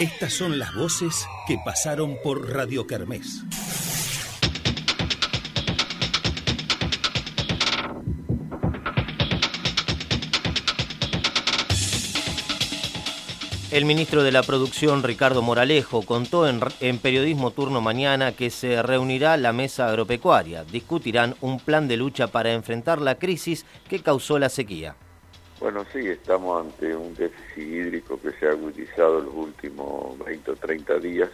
Estas son las voces que pasaron por Radio Kermés. El ministro de la Producción, Ricardo Moralejo, contó en, Periodismo Turno Mañana que se reunirá la mesa agropecuaria. Discutirán un plan de lucha para enfrentar la crisis que causó la sequía. Bueno, sí, estamos ante un déficit hídrico que se ha agudizado los últimos 20 o 30 días,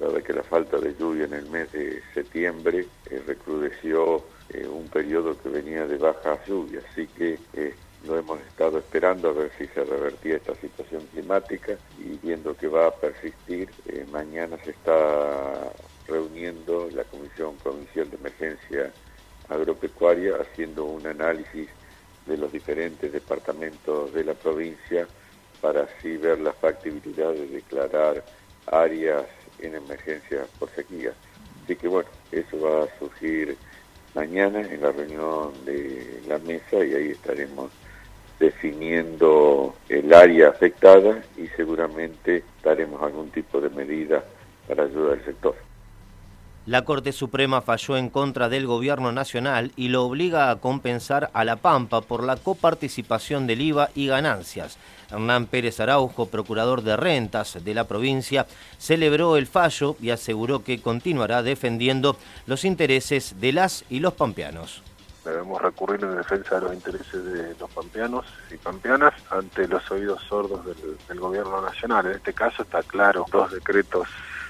dado que la falta de lluvia en el mes de septiembre eh, recrudeció eh, un periodo que venía de baja lluvia, así que eh, lo hemos estado esperando a ver si se revertía esta situación climática y viendo que va a persistir, eh, mañana se está reuniendo la Comisión Provincial de Emergencia Agropecuaria haciendo un análisis de los diferentes departamentos de la provincia para así ver la factibilidad de declarar áreas en emergencia por sequía. Así que bueno, eso va a surgir mañana en la reunión de la mesa y ahí estaremos definiendo el área afectada y seguramente daremos algún tipo de medida para ayudar al sector. La Corte Suprema falló en contra del Gobierno Nacional y lo obliga a compensar a La Pampa por la coparticipación del IVA y ganancias. Hernán Pérez Araujo, procurador de rentas de la provincia, celebró el fallo y aseguró que continuará defendiendo los intereses de las y los pampeanos debemos recurrir en defensa de los intereses de los pampeanos y pampeanas ante los oídos sordos del, gobierno nacional. En este caso está claro, dos decretos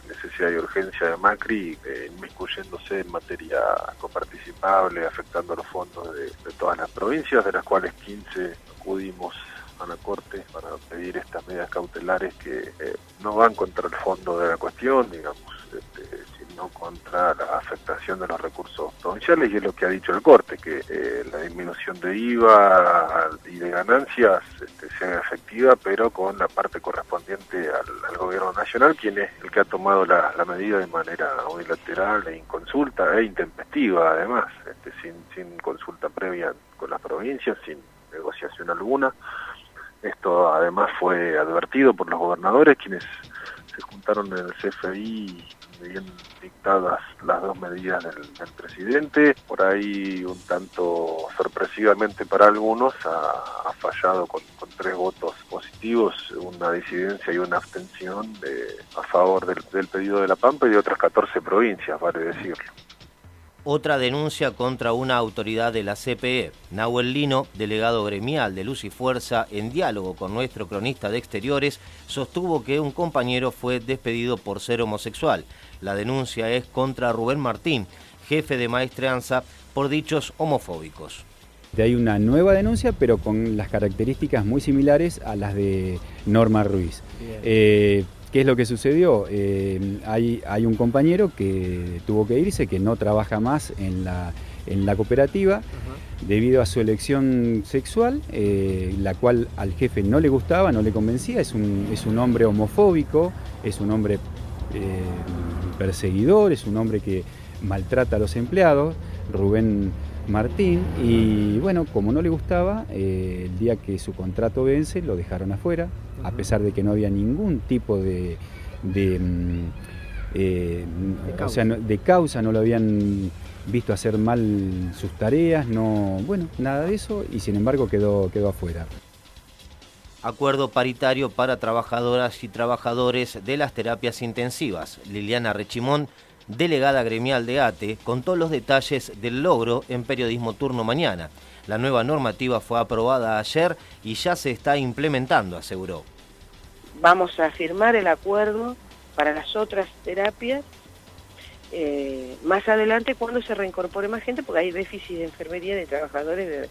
necesidad y urgencia de Macri eh, inmiscuyéndose en materia coparticipable, afectando los fondos de, todas las provincias, de las cuales 15 acudimos a la Corte para pedir estas medidas cautelares que eh, no van contra el fondo de la cuestión, digamos, este, no contra la afectación de los recursos provinciales y es lo que ha dicho el corte, que eh, la disminución de IVA y de ganancias este, sea efectiva, pero con la parte correspondiente al, gobierno nacional, quien es el que ha tomado la, medida de manera unilateral e inconsulta e intempestiva, además, este, sin, sin consulta previa con las provincias, sin negociación alguna. Esto además fue advertido por los gobernadores, quienes se juntaron en el CFI bien dictadas las dos medidas del, presidente, por ahí un tanto sorpresivamente para algunos ha, fallado con, tres votos positivos, una disidencia y una abstención de, a favor del, del pedido de la Pampa y de otras 14 provincias, vale decirlo. Otra denuncia contra una autoridad de la CPE. Nahuel Lino, delegado gremial de Luz y Fuerza, en diálogo con nuestro cronista de exteriores, sostuvo que un compañero fue despedido por ser homosexual. La denuncia es contra Rubén Martín, jefe de maestranza, por dichos homofóbicos. Hay una nueva denuncia, pero con las características muy similares a las de Norma Ruiz. ¿Qué es lo que sucedió? Eh, hay, hay, un compañero que tuvo que irse, que no trabaja más en la, en la cooperativa, debido a su elección sexual, eh, la cual al jefe no le gustaba, no le convencía, es un, es un hombre homofóbico, es un hombre eh, perseguidor, es un hombre que maltrata a los empleados, Rubén Martín, y bueno, como no le gustaba, el día que su contrato vence, lo dejaron afuera, a pesar de que no había ningún tipo de, de, mm, eh, causa. de causa, no lo habían visto hacer mal sus tareas, no, bueno, nada de eso, y sin embargo quedó, quedó afuera. Acuerdo paritario para trabajadoras y trabajadores de las terapias intensivas. Liliana Rechimón, delegada gremial de ATE, contó los detalles del logro en Periodismo Turno Mañana. La nueva normativa fue aprobada ayer y ya se está implementando, aseguró vamos a firmar el acuerdo para las otras terapias eh, más adelante cuando se reincorpore más gente, porque hay déficit de enfermería de trabajadores,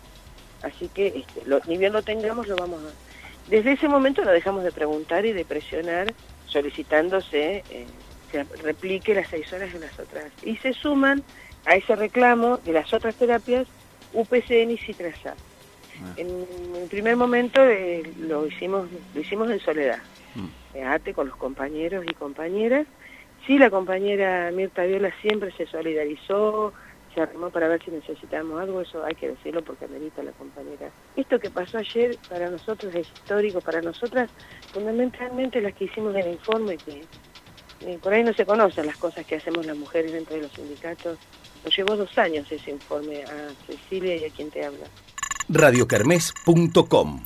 así que este, ni bien lo tengamos, lo vamos a... Desde ese momento no dejamos de preguntar y de presionar solicitándose eh, se replique las seis horas de las otras. Y se suman a ese reclamo de las otras terapias UPCN y Citrasat. Ah. En el primer momento eh, lo hicimos lo hicimos en soledad, mm. ATE con los compañeros y compañeras. Sí, la compañera Mirta Viola siempre se solidarizó, se armó para ver si necesitamos algo, eso hay que decirlo porque amerita la compañera. Esto que pasó ayer para nosotros es histórico, para nosotras fundamentalmente las que hicimos el informe, que eh, por ahí no se conocen las cosas que hacemos las mujeres dentro de los sindicatos. Nos llevó dos años ese informe a Cecilia y a quien te habla. radiocarmes.com